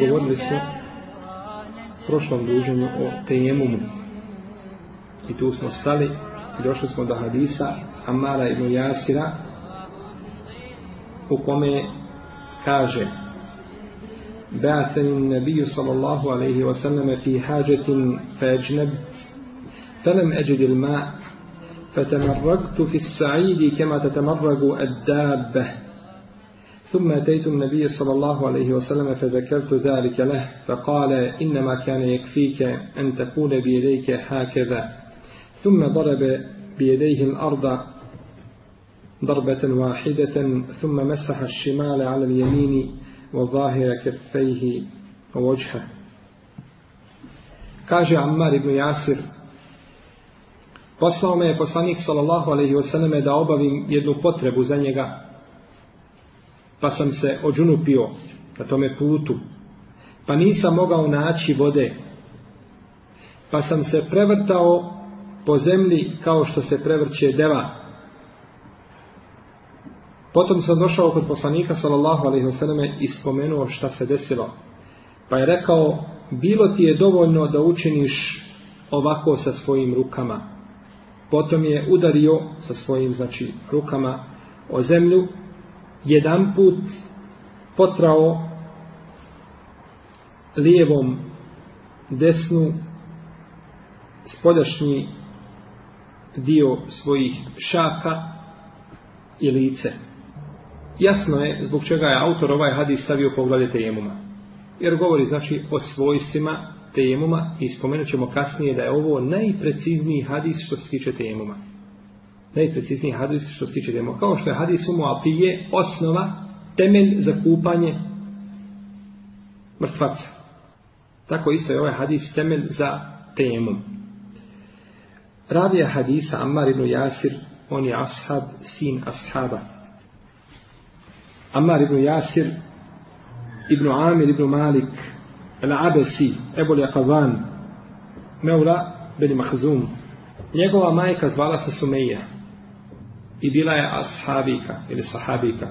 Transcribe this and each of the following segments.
Govorili smo prošlom druženju o tejemumu. I tu smo stali i došli smo do hadisa Amara ibn Jasira u kome kaže بعثني النبي صلى الله عليه وسلم في حاجة فأجنبت فلم أجد الماء فتمرقت في السعيد كما تتمرق الدابة ثم أتيت النبي صلى الله عليه وسلم فذكرت ذلك له فقال إنما كان يكفيك أن تقول بيديك هكذا. ثم ضرب بيديه الأرض ضربة واحدة ثم مسح الشمال على اليمين وظاهر كفيه ووجهه. Kaže Ammar ibn Jasir, poslao me je poslanik sallallahu alaihi wasallam da obavim jednu potrebu za njega, pa sam se ođunupio na tome putu, pa nisam mogao naći vode, pa sam se prevrtao po zemlji kao što se prevrće deva. Potom sam došao kod poslanika sallallahu alejhi ve i spomenuo šta se desilo. Pa je rekao: "Bilo ti je dovoljno da učiniš ovako sa svojim rukama." Potom je udario sa svojim znači rukama o zemlju jedan put potrao lijevom desnu spoljašnji dio svojih šaka i lice. Jasno je zbog čega je autor ovaj hadis stavio poglavlje tejemuma. Jer govori znači o svojstvima tejemuma i spomenut ćemo kasnije da je ovo najprecizniji hadis što se tiče tejemuma. Najprecizniji hadis što se tiče tejemuma. Kao što je hadis umu je osnova, temelj za kupanje mrtvaca. Tako isto je ovaj hadis temelj za tejemum. Ravija hadisa Ammar ibn Jasir, on je ashab, sin ashaba. Ammar ibn Jasir, ibn Amir ibn Malik, Al-Abesi, Ebol Yaqavan, Meula bin Mahzum. Njegova majka zvala se Sumeja i bila je ashabika ili sahabika.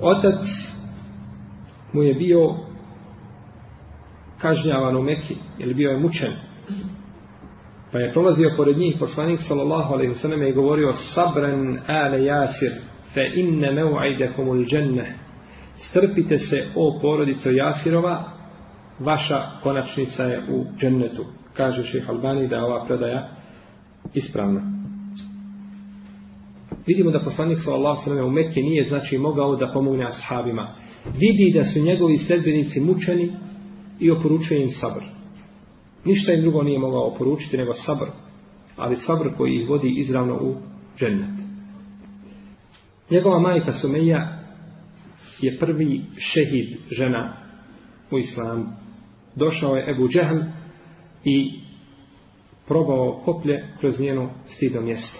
Otac mu je bio kažnjavan u Meki ili bio je mučen Pa je prolazio pored njih poslanik sallallahu alejhi ve i govorio sabran ala Jasir fa inna maw'idakum al-jannah. Strpite se o porodico Jasirova, vaša konačnica je u džennetu. Kaže šejh Albani da je ova predaja ispravna. Vidimo da poslanik sallallahu alejhi u Mekki nije znači mogao da pomogne ashabima. Vidi da su njegovi sledbenici mučeni i oporučuje im sabr. Ništa im drugo nije mogao oporučiti nego sabr. Ali sabr koji ih vodi izravno u džennet. Njegova majka Sumeja je prvi šehid žena u islamu. Došao je Ebu Džehl i probao koplje kroz njeno stidno mjesto.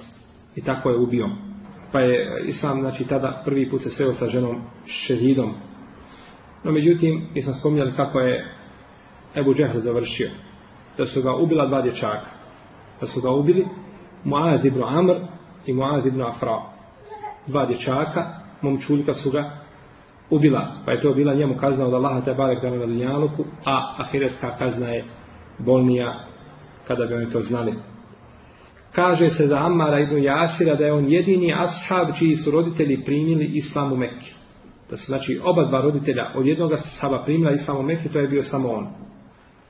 I tako je ubio. Pa je islam, znači, tada prvi put se sreo sa ženom šehidom. No, međutim, mi smo spomnjali kako je Ebu Džehl završio da su ga ubila dva dječaka. Da su ga ubili Muaz ibn Amr i Muaz ibn Afra. Dva dječaka, momčuljka su ga ubila. Pa je to bila njemu kazna od Allaha te barek na dunjaluku, a ahiretska kazna je bolnija kada bi oni to znali. Kaže se za Ammara ibn Jasira da je on jedini ashab čiji su roditelji primili islam u Mekke. Da su znači oba dva roditelja od jednog ashaba primila islam u Mekke, to je bio samo on.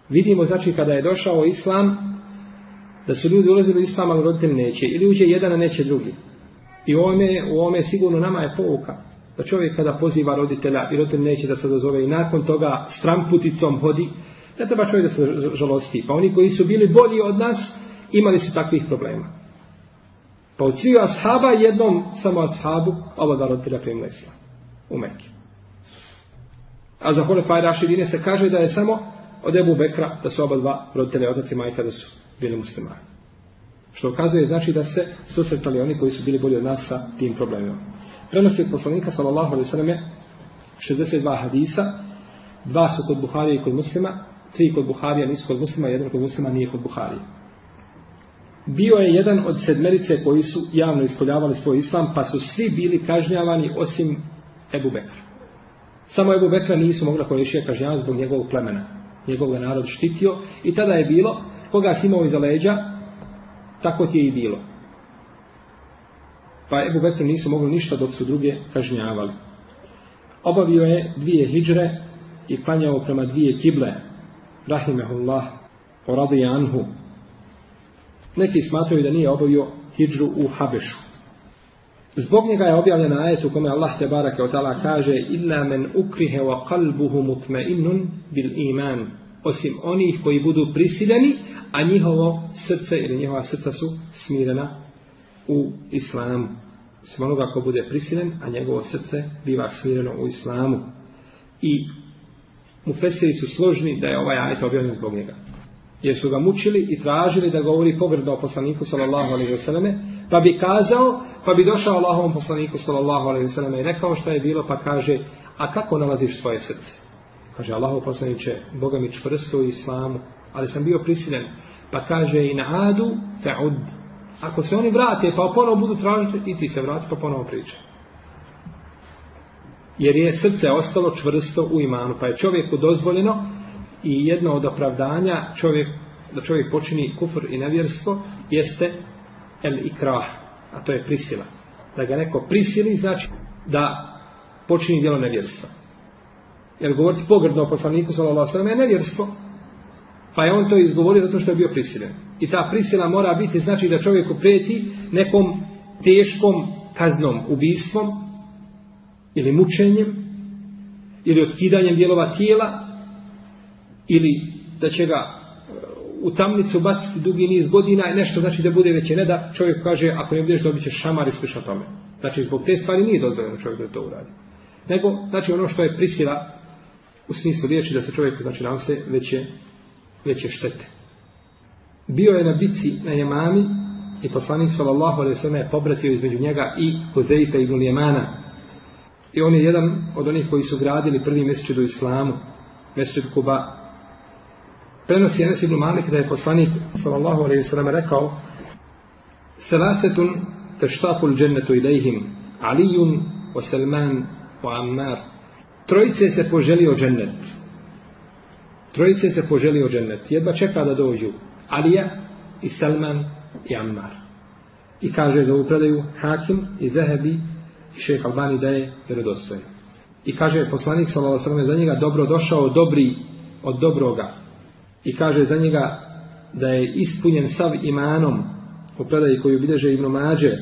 Vidimo znači kada je došao islam da su ljudi ulazili u islam, ali roditelj neće. Ili uđe jedan, a neće drugi. I u ovome, u ovome sigurno nama je pouka. Da čovjek kada poziva roditelja i roditelj neće da se dozove i nakon toga stramputicom hodi, ne treba čovjek da se žalosti. Pa oni koji su bili bolji od nas, imali su takvih problema. Pa od svih ashaba jednom samo ashabu, ova dva roditelja primila islam. U Mekke. A za Holefa Rašidine se kaže da je samo od Ebu Bekra da su oba dva roditelja, otac i majka da su bili muslimani. Što ukazuje znači da se susretali oni koji su bili bolji od nas sa tim problemima. Prenosi od poslanika sallallahu alaihi sallam 62 hadisa, dva su kod Buharije i kod muslima, tri kod Buharija nisu kod muslima, jedan kod muslima nije kod Buharije. Bio je jedan od sedmerice koji su javno ispoljavali svoj islam, pa su svi bili kažnjavani osim Ebu Bekra. Samo Ebu Bekra nisu mogla Kurešija kažnjavati zbog njegovog plemena. Njegov narod štitio i tada je bilo, koga si imao iza leđa, tako ti je i bilo. Pa Ebu Bekra nisu mogli ništa dok su druge kažnjavali. Obavio je dvije hijđre i klanjao prema dvije kible. Rahimehullah, radi anhu. Neki smatraju da nije obavio hijđru u Habešu. Zbog njega je objavljena ajet u kome Allah te barake od kaže illa men ukrihe wa qalbuhu mutmainnun bil iman osim onih koji budu prisiljeni a njihovo srce ili njihova srca su smirena u islamu. Osim onoga ko bude prisiljen, a njegovo srce biva smireno u islamu. I mu su složni da je ovaj ajet objavljen zbog njega. Jer su ga mučili i tražili da govori pogrdno o poslaniku sallallahu alaihi wasallam, pa bi kazao, pa bi došao Allahovom poslaniku sallallahu alaihi wasallam i rekao što je bilo, pa kaže, a kako nalaziš svoje srce? Kaže, Allahov poslaniće, Boga mi čvrsto u islamu, ali sam bio prisiljen. Pa kaže, in adu fa'ud. Ako se oni vrate, pa ponovo budu tražiti, i ti se vrati, pa ponovo priča. Jer je srce ostalo čvrsto u imanu, pa je čovjeku dozvoljeno i jedno od opravdanja čovjek, da čovjek počini kufr i nevjerstvo jeste el ikrah, a to je prisila. Da ga neko prisili znači da počini djelo nevjerstva. Jer govoriti pogrdno o poslaniku sallallahu je nevjerstvo. Pa je on to izgovorio zato što je bio prisilen. I ta prisila mora biti znači da čovjeku prijeti nekom teškom kaznom, ubistvom ili mučenjem ili otkidanjem dijelova tijela ili da će ga uh, u tamnicu baciti dugi niz godina i nešto znači da bude već ne da čovjek kaže ako ne budeš dobit ćeš šamar i slično tome. Znači zbog te stvari nije dozvoljeno čovjek da to uradi. Nego, znači ono što je prisila u smislu riječi da se čovjek znači se veće, veće štete. Bio je na bici na Jemami i poslanik sallallahu alejhi ve je pobratio između njega i Huzeifa i Gulijemana. I on je jedan od onih koji su gradili prvi mjesečid u islamu, mjesečid Kuba. Prenosi Enes ibn Malik da je poslanik sallallahu alejhi ve sellem rekao: "Salasetun tashtafu al-jannatu ilayhim, Alijun wa Salman wa Ammar." Trojice se poželio džennet. Trojice se poželio džennet. Jedva čeka da dođu. Alija i Salman i Ammar. I kaže za upredaju Hakim i Zahebi i šejh Albani da je vjerodostojan. I kaže poslanik sallallahu za njega dobro došao dobri od dobroga. I kaže za njega da je ispunjen sav imanom u predaji koju bilježe Ibn Mađe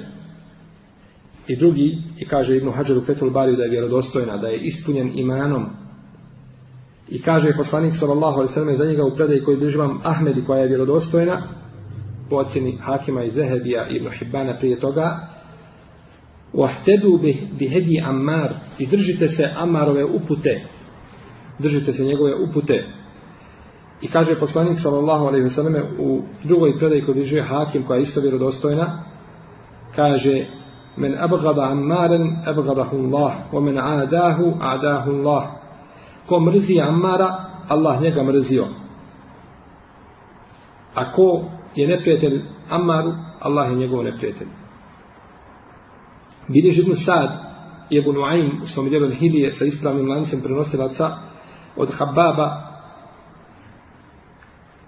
i drugi, i kaže Ibn Hajar u Petul Bariju da je vjerodostojna, da je ispunjen imanom. I kaže poslanik sallallahu alaihi sallam za njega u predaji koji bilježi vam Ahmedi koja je vjerodostojna, po ocjeni Hakima i Zehebija i Ibn Hibbana prije toga, Wahtedu bihedi Ammar i držite se Ammarove upute. Držite se njegove upute. I kaže poslanik sallallahu alejhi ve selleme u drugoj predaji kod je Hakim koja je isto vjerodostojna, kaže men abgada Ammaren abgadahu Allah, wa men adahu adahu Allah. Ko mrzi Ammara, Allah njega mrzio. A ko je neprijatelj Ammaru, Allah je njegov neprijatelj. Vidiš Ibn Sad i Ibn Nuaym u svom Hilije sa ispravnim lancem prenosilaca od Hababa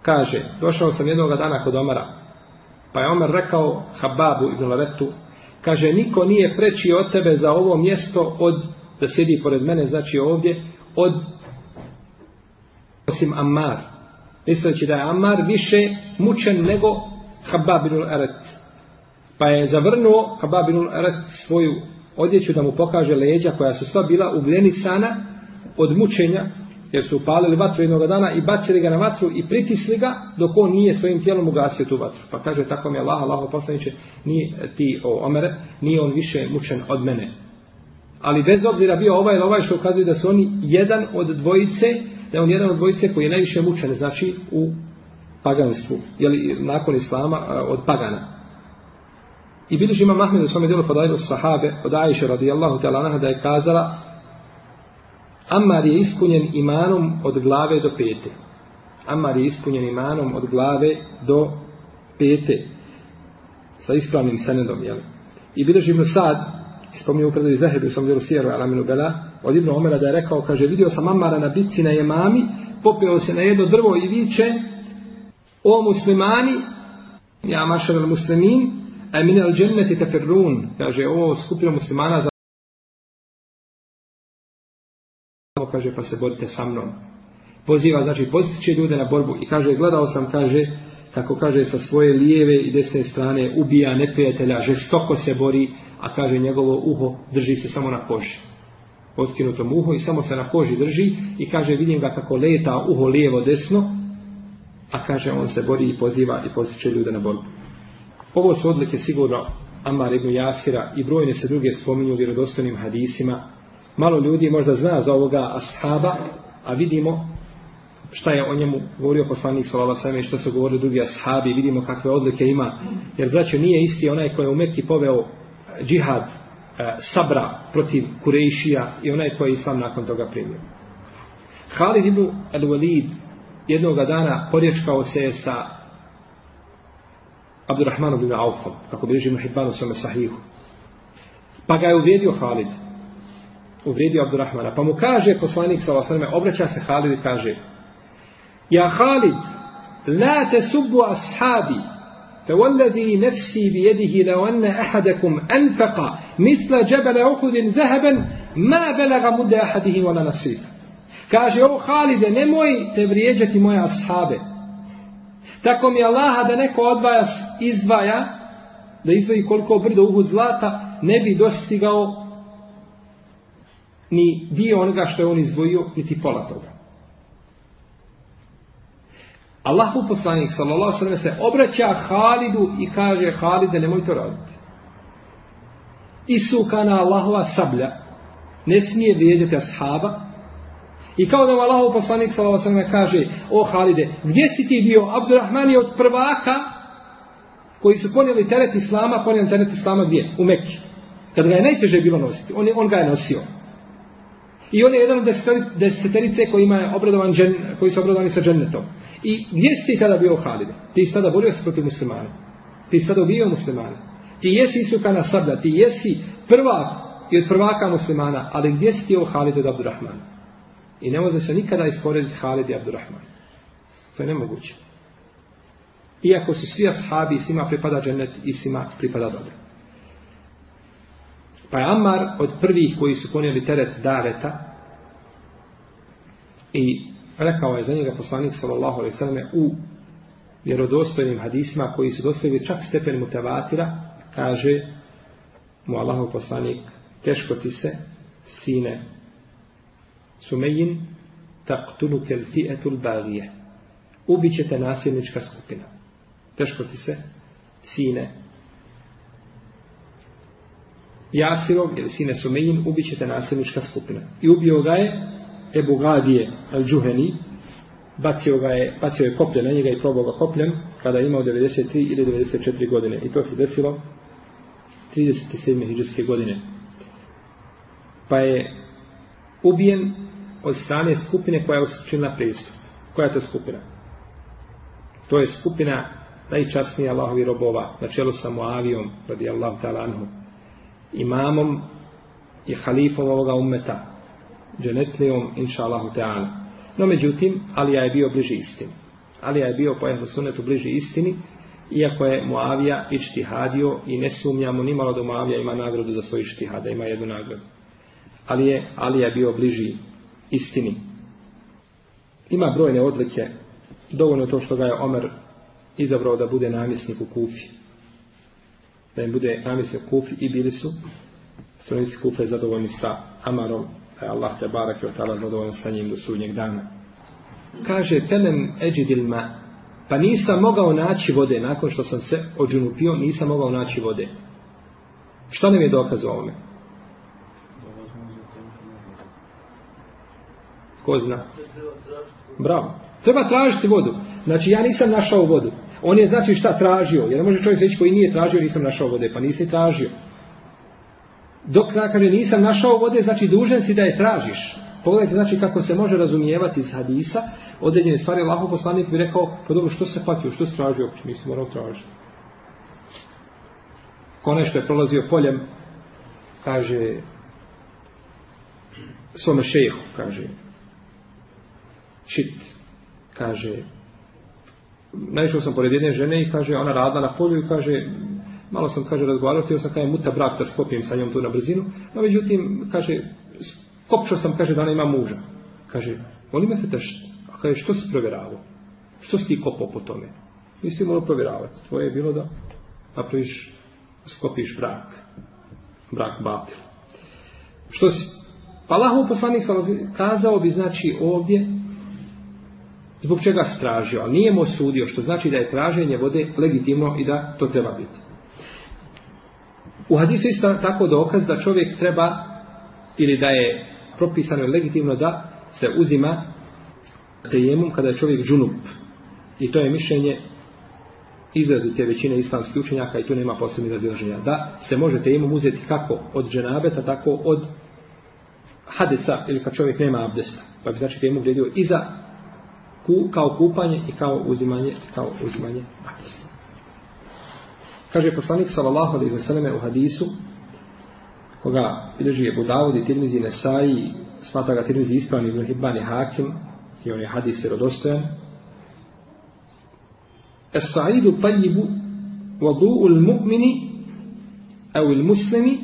kaže, došao sam jednog dana kod Omara, pa je Omar rekao Hababu ibn Laretu, kaže, niko nije preći od tebe za ovo mjesto od, da sjedi pored mene, znači ovdje, od, osim Ammar. Misleći da je Ammar više mučen nego Habab ibn. Pa je zavrnuo Habab ibn svoju odjeću da mu pokaže leđa koja su sva bila uglenisana od mučenja jer su upalili vatru jednog dana i bacili ga na vatru i pritisli ga dok on nije svojim tijelom ugasio tu vatru. Pa kaže tako mi je Allah, Allah poslaniče, nije ti o Omere, nije on više mučen od mene. Ali bez obzira bio ovaj ili ovaj što ukazuje da su oni jedan od dvojice, da je on jedan od dvojice koji je najviše mučen, znači u paganstvu, jeli nakon Islama od pagana. I bilježi ima Mahmed u svome djelu podajlu sahabe od Ajše radijallahu ta'ala da je kazala Ammar je ispunjen imanom od glave do pete. Ammar je ispunjen imanom od glave do pete. Sa ispravnim senedom, jel? I bilježi Ibn Sad spominje u predaju Zahedu u svom djelu Sijeru Alaminu Bela, od Ibnu Omera da je rekao, kaže, vidio sam Amara na bitci na Jemami, popeo se na jedno drvo i viče, o muslimani, ja mašar al muslimin, a min al dženneti tefirrun, kaže, o skupina muslimana kaže, pa se borite sa mnom. Poziva, znači, postiče ljude na borbu i kaže, gledao sam, kaže, kako kaže, sa svoje lijeve i desne strane ubija neprijatelja, žestoko se bori, a kaže, njegovo uho drži se samo na koži. Otkinutom uho i samo se na koži drži i kaže, vidim ga kako leta uho lijevo desno, a kaže, on se bori i poziva i postiče ljude na borbu. Ovo su odlike sigurno Ammar ibn Jasira i brojne se druge spominju u vjerodostojnim hadisima. Malo ljudi možda zna za ovoga ashaba, a vidimo šta je o njemu govorio poslanik sallallahu alejhi što su govorili drugi ashabi, vidimo kakve odlike ima. Jer braćo nije isti onaj koji je u Mekki poveo džihad e, sabra protiv Kurejšija i onaj koji je islam nakon toga primio. Halid ibn al-Walid jednoga dana porječkao se sa Abdurrahmanu bin Aufom, kako bi režimo Hibbanu svome sahihu. Pa ga je uvrijedio Halid Uvrijedio Abdurrahmana. Pa mu kaže poslanik sallallahu obraća se Halid i kaže Ja Halid, la te subbu ashabi, فوالذي نفسي بيده لو أن أحدكم أنفق مثل جبل أحد ذهبا ما بلغ مد أحده ولا نصيب Kaže, o Halide, nemojte vrijeđati moje ashabe. Tako mi Allaha da neko od vas izdvaja, da izdvoji koliko brdo uhud zlata, ne bi dostigao ni dio onoga što je on izdvojio, niti pola toga. Allahu poslanik sallallahu sallam se obraća Halidu i kaže Halide nemoj to raditi. Isukana Allahova sablja ne smije vrijeđati ashaba i kao da mu Allahov poslanik sallallahu sallam kaže o Halide gdje si ti bio Abdurrahman je od prvaka koji su ponijeli teret Islama ponijeli teret Islama gdje? U Mekki. Kad ga je najteže bilo nositi on ga je nosio. I on je jedan od deseterice koji, ima obradovan džen, koji su obradovani sa džennetom. I gdje si ti tada bio Halide? Ti si tada borio se protiv muslimana. Ti si tada bio muslimana. Ti jesi isukana sablja, ti jesi prvak i od prvaka muslimana, ali gdje si ti o Halid od Abdurrahmana? I ne može se nikada isporediti Halid i Abdurrahman. To je nemoguće. Iako su svi ashabi, svima pripada džennet i svima pripada dobro. Pa je Ammar od prvih koji su ponijeli teret daveta i rekao je za njega poslanik sallallahu alejhi ve u vjerodostojnim hadisima koji su dostavili čak stepen mutevatira kaže mu Allahov poslanik teško ti se sine Sumejin taqtuluke l-fi'etul bagije ubićete nasilnička skupina. Teško ti se sine Jasirov ili sine Sumejin ubićete nasilnička skupina i ubio ga je Ebu Gadije al-Džuheni, bacio, ga je, bacio je koplje na njega i probao ga kopljem kada je imao 93 ili 94 godine. I to se desilo 37. hiđarske godine. Pa je ubijen od strane skupine koja je učinila pristup. Koja je to skupina? To je skupina najčasnija Allahovi robova na čelu sa Muavijom radi Allah ta'ala anhu imamom i halifom ovoga ummeta dženetlijom, inša Allahu Teala. No međutim, Alija je bio bliži istini. Alija je bio po ehlu sunetu bliži istini, iako je Muavija ičtihadio i ne sumnjamo ni malo da Muavija ima nagradu za svoj ičtihada, ima jednu nagradu. Ali je Alija bio bliži istini. Ima brojne odlike, dovoljno to što ga je Omer izabrao da bude namjesnik u Kufi. Da im bude namjesnik Kufi i bili su stranici Kufe zadovoljni sa Amarom da je Allah te barak i ta'ala zadovoljan sa njim do sudnjeg dana. Kaže, tenem eđidil ma, pa nisam mogao naći vode, nakon što sam se ođunupio, nisam mogao naći vode. Šta nam je dokaz o ovome? Ko zna? Bravo. Treba tražiti vodu. Znači, ja nisam našao vodu. On je, znači, šta tražio? Jer ne može čovjek reći koji nije tražio, nisam našao vode. Pa nisi tražio. Dok kaže nisam našao vode, znači dužan si da je tražiš. Pogledajte znači kako se može razumijevati iz hadisa, određene stvari Allaho poslanik bi rekao, pa dobro što se patio, što se tražio uopće, nisi morao tražiti. Ko nešto je prolazio poljem kaže, svome šehu, kaže, šit, kaže, naišao sam pored jedne žene i kaže, ona radila na polju i kaže, malo sam, kaže, razgovarao, htio sam, kaže, muta brak da sklopijem sa njom tu na brzinu, no međutim, kaže, kopčao sam, kaže, da ona ima muža. Kaže, oni me fetešt, a kaže, što si provjeravao? Što si ti kopao po tome? Nisi morao provjeravati. Tvoje je bilo da napraviš, skopiš brak. Brak batil. Što si? Pa Allahov poslanik kazao bi, znači, ovdje, zbog čega stražio, ali nije mu osudio, što znači da je traženje vode legitimno i da to treba biti. U hadisu isto tako dokaz da čovjek treba, ili da je propisano legitimno da se uzima tejemum kada je čovjek džunup. I to je mišljenje izrazite većine islamskih učenjaka i tu nema posebnih razilaženja. Da se može tejemum uzeti kako od dženabeta, tako od hadeca ili kad čovjek nema abdesta. Pa bi znači tejemum vredio i za ku, kao kupanje i kao uzimanje kao uzimanje abdesta. Kaže poslanik sallallahu alejhi ve selleme u hadisu koga bilježi je Budavud i Tirmizi Nesai, smatra ga Tirmizi ispravni Ibn Hibban i Hakim, i on je hadis vjerodostojan. Es-sa'idu tajibu vadu'u l-mu'mini au il muslimi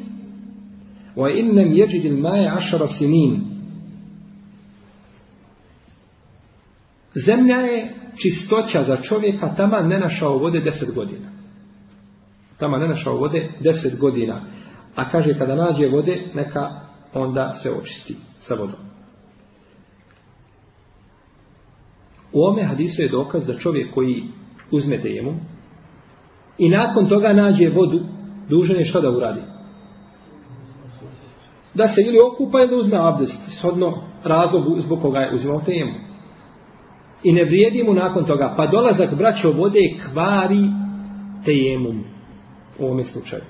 wa in lam yajid al-ma'a 10 sinin Zemlja je čistoća za čovjeka, tamo ne našao vode deset godina. Tamo ne našao vode deset godina. A kaže kada nađe vode, neka onda se očisti sa vodom. U ome hadisu je dokaz da čovjek koji uzme temu i nakon toga nađe vodu, dužan je što da uradi? Da se ili okupa ili uzme abdest, shodno razlogu zbog koga je uzimao temu. I ne vrijedi mu nakon toga, pa dolazak braćo vode kvari tejemum u ovome slučaju.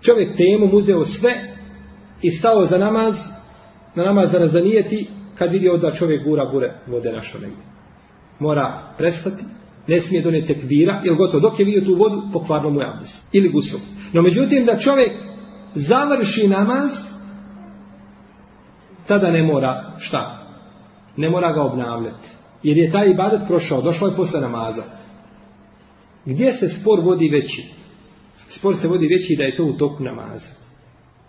Čovjek tejemum uzeo sve i stao za namaz, na namaz da razanijeti, kad vidio da čovjek gura gure vode našo negdje. Mora prestati ne smije donijeti tekvira, jer gotovo dok je vidio tu vodu, pokvarno mu je. Ili gusul. No međutim, da čovjek završi namaz, tada ne mora šta? Ne mora ga obnavljati. Jer je taj ibadet prošao, došlo je posle namaza. Gdje se spor vodi veći? Spor se vodi veći da je to u toku namaza.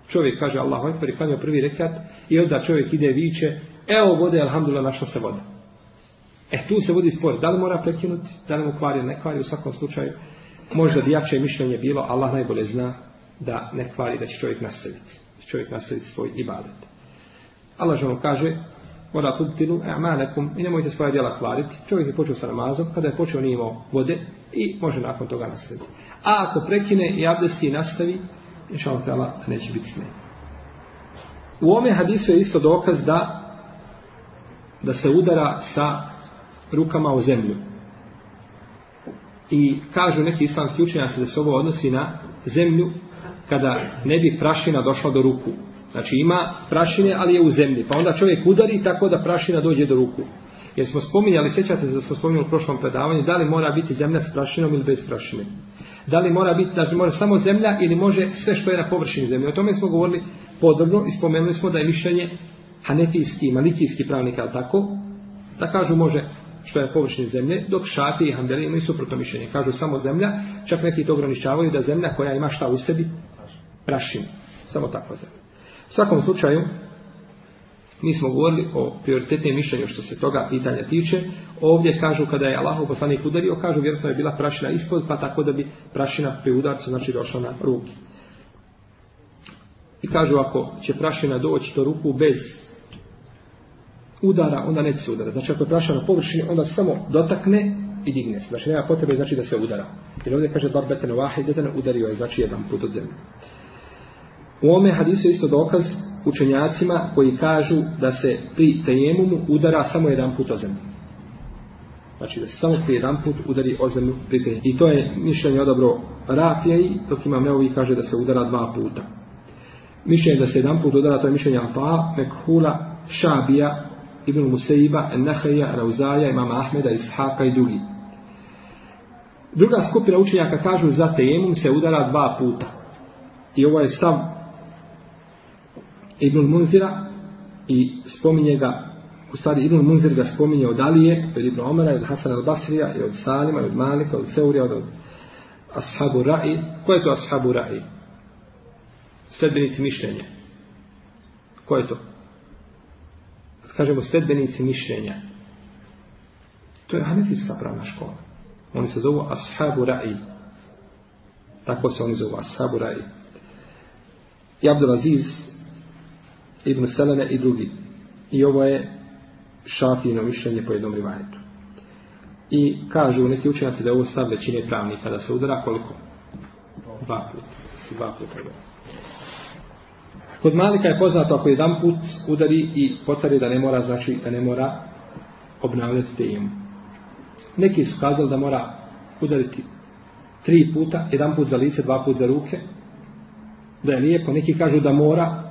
Čovjek kaže Allahu Ekber i prvi rekat i onda čovjek ide viče, evo vode, alhamdulillah, našla se voda. E tu se vodi spor, da li mora prekinuti, da li mu kvari, ne kvari, u svakom slučaju možda bi jače mišljenje bilo, Allah najbolje zna da ne kvari, da će čovjek nastaviti. Čovjek nastaviti svoj ibadet. Allah žalom kaže, mora tubtinu a'manakum i nemojte svoje djela kvariti. Čovjek je počeo sa namazom, kada je počeo nije imao vode i može nakon toga nastaviti. A ako prekine i abdesti i nastavi, inša neće biti smijen. U ome hadisu je isto dokaz da da se udara sa rukama o zemlju. I kažu neki islamski učenjaci da se ovo odnosi na zemlju kada ne bi prašina došla do ruku. Znači ima prašine, ali je u zemlji. Pa onda čovjek udari tako da prašina dođe do ruku. Jer smo spominjali, sjećate se da smo spominjali u prošlom predavanju, da li mora biti zemlja s prašinom ili bez prašine. Da li mora biti, znači mora samo zemlja ili može sve što je na površini zemlje. O tome smo govorili podrobno i spomenuli smo da je mišljenje hanefijski i malikijski pravnika, ali tako, da kažu može što je površini zemlje, dok šafi i hambeli imaju suprotno mišljenje. Kažu samo zemlja, čak neki to ograničavaju da zemlja koja ima šta u sebi, prašinu. Samo takva zemlja. U svakom slučaju, mi smo govorili o prioritetnijem mišljenju što se toga pitanja tiče. Ovdje kažu kada je Allahov poslanik udario, kažu vjerojatno je bila prašina ispod, pa tako da bi prašina pri udarcu znači došla na ruki. I kažu ako će prašina doći do ruku bez udara, onda neće se udara. Znači ako je prašina na površini, onda samo dotakne i digne se. Znači nema potrebe znači da se udara. Jer ovdje kaže bar ne udario je znači jedan put od zemlje. U ome hadisu je isto dokaz učenjacima koji kažu da se pri tejemumu udara samo jedan put o zemlju. Znači da se samo pri jedan put udari o zemlju pri tejemumu. I to je mišljenje odabro i dok ima Neovi kaže da se udara dva puta. Mišljenje da se jedan put udara, to je mišljenje Alfa, Mekhula, Šabija, Ibn Musaiba, Nahaja, Rauzaja, Imama Ahmeda, Ishaka i drugi. Druga skupina učenjaka kažu za tejemum se udara dva puta. I ovo je stav Ibn Munzira i spominje ga u stvari Ibn Munzir ga spominje od Alije, od Ibn Omara, od Hasan al-Basrija, i od Salima, od Malika, od Seurija, od Ashabu Ra'i. Ko je to Ashabu Ra'i? Sledbenici mišljenja. Ko je to? Kažemo sledbenici mišljenja. To je Hanefijska pravna škola. Oni se zovu Ashabu Ra'i. Tako se oni zovu Ashabu Ra'i. I Abdulaziz, Ibn Selene i drugi. I ovo je šafijino mišljenje po jednom rivajetu. I kažu neki učenjaci da je ovo stav većine pravnika, da se udara koliko? Dva puta. Dva puta. Kod Malika je poznato ako jedan put udari i potari da ne mora, znači da ne mora obnavljati temu. Neki su kazali da mora udariti tri puta, jedan put za lice, dva put za ruke, da je lijepo. Neki kažu da mora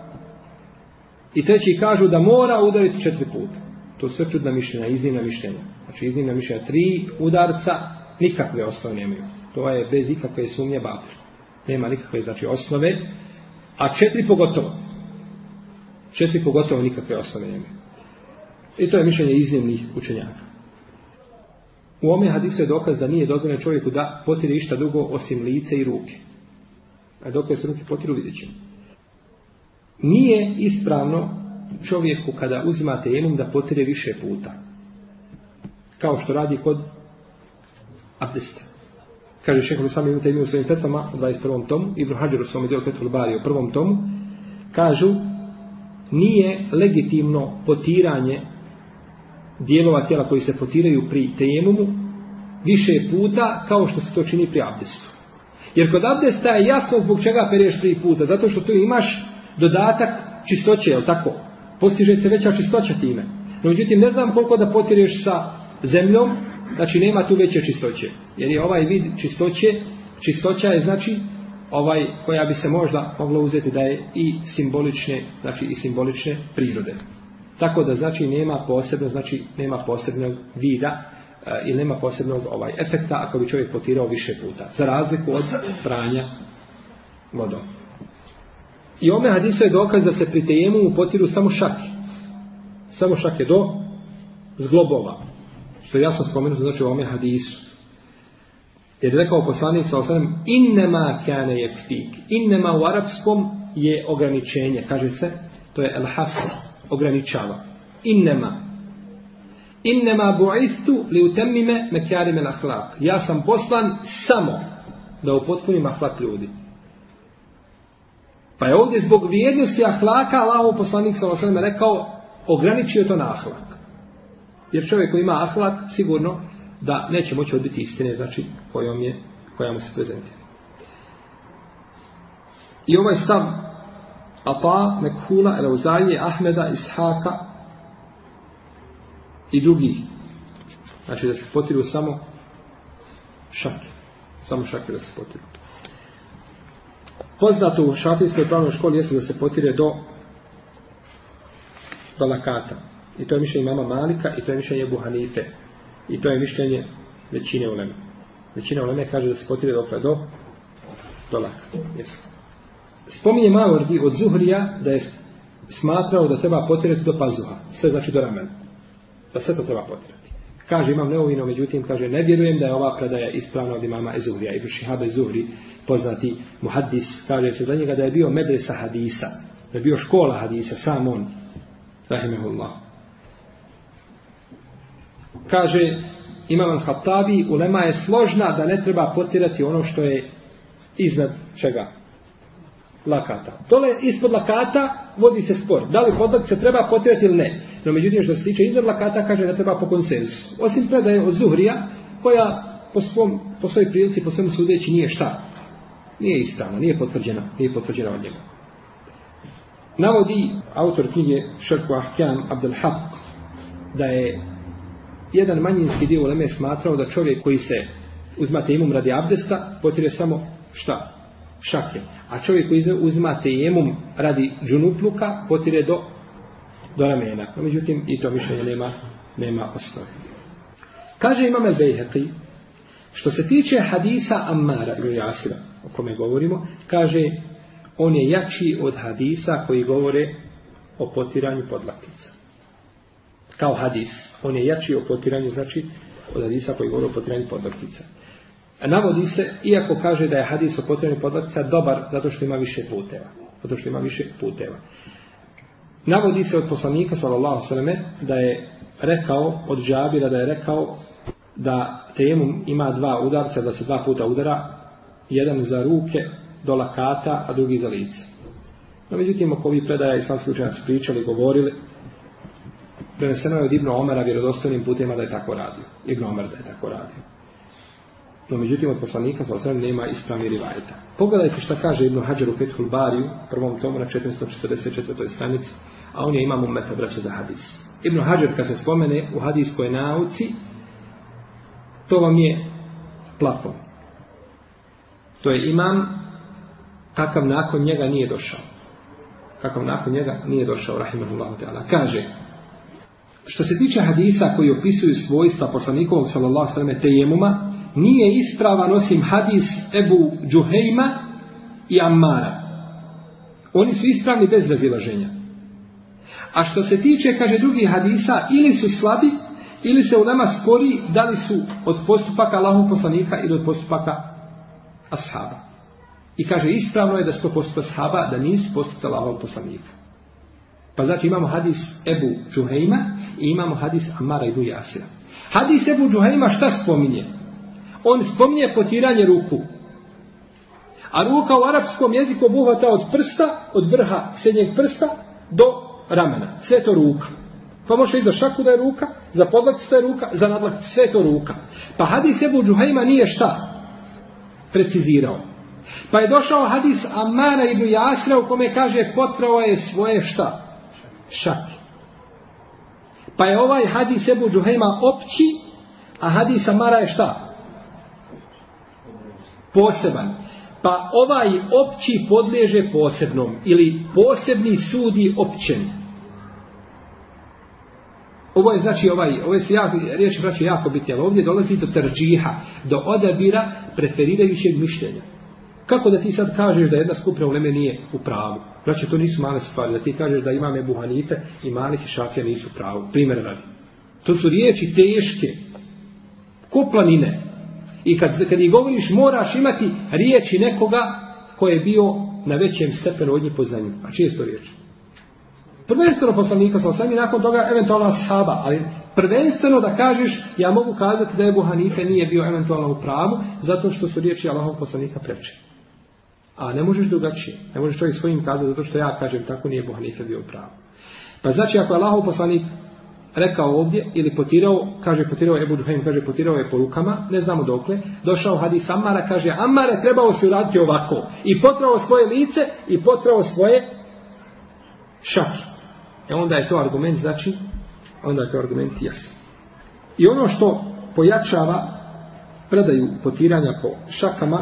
i treći kažu da mora udariti četiri puta. To sve čudna mišljenja, iznimna mišljenja. Znači iznimna mišljenja, tri udarca, nikakve osnove nemaju. To je bez ikakve sumnje batil. Nema nikakve znači osnove, a četiri pogotovo. Četiri pogotovo nikakve osnove nemaju. I to je mišljenje iznimnih učenjaka. U ome hadisu je dokaz da nije dozvoljeno čovjeku da potire išta drugo osim lice i ruke. A dok se ruke potiru vidjet ćemo. Nije ispravno čovjeku kada uzima tejemum da potire više puta. Kao što radi kod abdesta. Kaže šehovi sami imate ime u svojim fetvama u 21. tomu, Ibn Hađar u svom dijelu Fethul Bari u prvom tomu, kažu nije legitimno potiranje dijelova tijela koji se potiraju pri tejemumu više puta kao što se to čini pri abdestu. Jer kod abdesta je jasno zbog čega pereš tri puta, zato što tu imaš dodatak čistoće, je tako? Postiže se veća čistoća time. No, međutim, ne znam koliko da potireš sa zemljom, znači nema tu veće čistoće. Jer je ovaj vid čistoće, čistoća je znači ovaj koja bi se možda moglo uzeti da je i simbolične, znači i simbolične prirode. Tako da znači nema posebno, znači nema posebnog vida e, ili nema posebnog ovaj efekta ako bi čovjek potirao više puta. Za razliku od pranja vodom. I ome hadisu je dokaz da se pri tejemu potiru samo šake. Samo šake do zglobova. Što je jasno spomenuto znači u ome hadisu. Jer je rekao poslanik sa osanem, innema kane je kfik. Innema u arapskom je ograničenje. Kaže se, to je el hasr, ograničava. Innema. Innema bu'istu li utemmime mekjarime ahlak. Ja sam poslan samo da upotpunim ahlak ljudi. Pa je ovdje zbog vrijednosti ahlaka Allahov poslanik sa osanem rekao ograničio to na ahlak. Jer čovjek koji ima ahlak sigurno da neće moći odbiti istine znači kojom je, koja mu se prezentira. I ovaj stav Apa, Mekhula, Elauzaije, Ahmeda, Ishaka i drugih. Znači da se potiru samo šake. Samo šake da se potiru. Poznato u šafijskoj pravnoj školi jeste da se potire do balakata. I to je mišljenje mama Malika i to je mišljenje Ebu Hanife. I to je mišljenje većine uleme. Većina uleme kaže da se potire dokle do do lakata. Yes. Spominje Mavardi od Zuhrija da je smatrao da treba potirati do pazuha. Sve znači do ramena. Da sve to treba potirati. Kaže imam neovino, međutim, kaže ne vjerujem da je ova predaja ispravna od imama Ezuhrija. Ibn Šihabe Zuhri poznati muhaddis, kaže se za njega da je bio medresa hadisa, da je bio škola hadisa, sam on, rahimahullah. Kaže, Imam al-Hattabi, ulema je složna da ne treba potirati ono što je iznad čega? Lakata. Dole ispod lakata vodi se spor. Da li potak se treba potirati ili ne? No međutim što se tiče iznad lakata kaže da treba po konsensu. Osim predaje od Zuhrija koja po, svom, po svojoj prilici, po svemu sudeći nije šta? Nije ispravno, nije potvrđena, nije potvrđena od njega. Navodi autor knjige Šarku Ahkam Abdel Haq da je jedan manjinski dio uleme smatrao da čovjek koji se uzma tejemum radi abdesta potire samo šta? Šake. A čovjek koji uzma tejemum radi džunupluka potire do, do ramena. No, međutim, i to mišljenje nema, nema osnovi. Kaže Imam el što se tiče hadisa Ammara ili Jasira, o kome govorimo, kaže on je jači od hadisa koji govore o potiranju podlaktica. Kao hadis. On je jači o potiranju, znači, od hadisa koji govori o potiranju podlaktica. Navodi se, iako kaže da je hadis o potiranju podlaktica dobar, zato što ima više puteva. Zato što ima više puteva. Navodi se od poslanika, sallallahu sallam, da je rekao, od džabira da je rekao da temu ima dva udarca, da se dva puta udara, jedan za ruke do lakata, a drugi za lice. No, međutim, oko ovih predaja islamski učenjaci pričali, govorili, preneseno je od Ibn Omara vjerodostojnim putima da je tako radio. Ibn Omar da je tako radio. No, međutim, od poslanika sa osam nema ispravni rivajta. Pogledajte šta kaže Ibn Hajar u Fethul Bariju, prvom tomu na 444. stranici, a on je imam umeta, braća, za hadis. Ibn Hajar, kad se spomene u hadijskoj nauci, to vam je plafon. To je imam kakav nakon njega nije došao. Kakav nakon njega nije došao, rahimahullahu ta'ala. Kaže, što se tiče hadisa koji opisuju svojstva poslanikovog sallallahu sallam tejemuma, nije ispravan osim hadis Ebu Džuhejma i Ammara. Oni su ispravni bez razilaženja. A što se tiče, kaže drugih hadisa, ili su slabi, ili se u nama spori da li su od postupaka Allahov poslanika ili od postupaka ashaba. I kaže, ispravno je da su to postupak ashaba, da nisu postupci Allahov poslanika. Pa znači imamo hadis Ebu Džuhejma i imamo hadis Amara i Jasira. Hadis Ebu Džuhejma šta spominje? On spominje potiranje ruku. A ruka u arapskom jeziku obuhvata od prsta, od vrha srednjeg prsta do ramena. Sve to ruka. Pa može i za šaku da je ruka, za podlakcu da je ruka, za nadlakcu sve to ruka. Pa hadis Ebu Džuhajma nije šta? Precizirao. Pa je došao hadis Amara ibn Jasra u kome kaže potrao je svoje šta? Šake. Pa je ovaj hadis Ebu Džuhajma opći, a hadis Amara je šta? Poseban. Pa ovaj opći podliježe posebnom ili posebni sudi općen. Ovo je znači ovaj, ovo su jako, riječi braći jako bitne, ali ovdje dolazi do trđiha, do odabira preferirajućeg mišljenja. Kako da ti sad kažeš da jedna skupina Leme nije u pravu? Znači, to nisu male stvari, da ti kažeš da imame Buhanife i Malik i Šafija nisu u pravu. Primjer radi. To su riječi teške, ko planine. I kad, kad ih govoriš, moraš imati riječi nekoga ko je bio na većem stepenu od njih po. A čije su to riječi? Prvenstveno poslanika sa i nakon toga eventualno sahaba, ali prvenstveno da kažeš, ja mogu kazati da je Buhanife nije bio eventualno u pravu, zato što su riječi Allahov poslanika preče. A ne možeš drugačije. Ne možeš čovjek svojim kazati zato što ja kažem tako nije Buhanife bio u pravu. Pa znači ako je Allahov poslanik rekao ovdje ili potirao, kaže potirao Ebu Džuhaim, kaže potirao je po rukama, ne znamo dokle, došao hadis Amara, kaže Amare trebao se uraditi ovako i potrao svoje lice i potrao svoje šake. E onda je to argument, znači, onda je to argument jasan. I ono što pojačava predaju potiranja po šakama,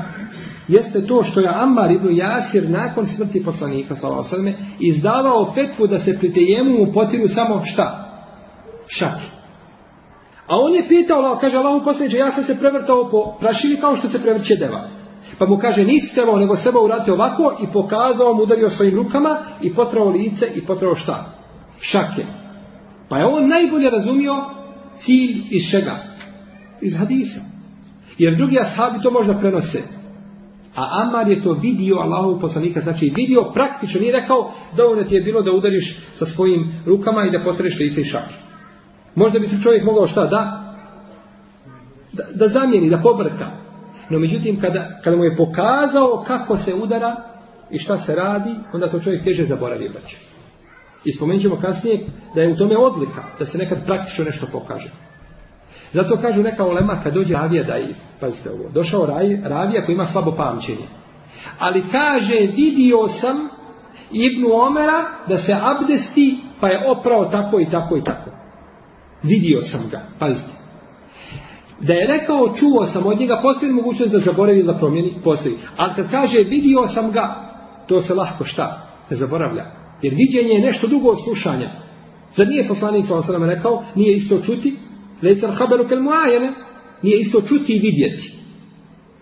jeste to što je Ammar ibn Jasir nakon smrti poslanika s.a.v. izdavao fetvu da se pri tejemu potiru samo šta? Šake. A on je pitao, kaže Allah poslaniče, ja sam se prevrtao po prašini kao što se prevrće deva. Pa mu kaže, nisi trebao, nego seba urati ovako i pokazao mu, udario svojim rukama i potrao lice i potrao šta? Šake. Pa je on najbolje razumio cilj iz čega? Iz hadisa. Jer drugi ashabi to možda prenose. A Amar je to vidio Allahu poslanika, znači vidio praktično, nije rekao dovoljno ti je bilo da udariš sa svojim rukama i da potreš lice i šake. Možda bi tu čovjek mogao šta da? Da, da zamijeni, da pobrka. No međutim, kada, kada mu je pokazao kako se udara i šta se radi, onda to čovjek teže zaboravi braće. I spomenut ćemo kasnije da je u tome odlika, da se nekad praktično nešto pokaže. Zato kažu neka olema kad dođe ravija da i, pazite ovo, došao raj, ravija koji ima slabo pamćenje. Ali kaže, vidio sam Ibnu Omera da se abdesti pa je oprao tako i tako i tako. Vidio sam ga, pazite. Da je rekao, čuo sam od njega, postoji mogućnost da zaboravi da promijeni, postoji. Ali kad kaže, vidio sam ga, to se lahko šta? Ne zaboravlja. Jer viđenje je nešto drugo od slušanja. Zar nije poslanik sa rekao, nije isto čuti, Lejcar haberu kel muajene, nije isto čuti i vidjeti.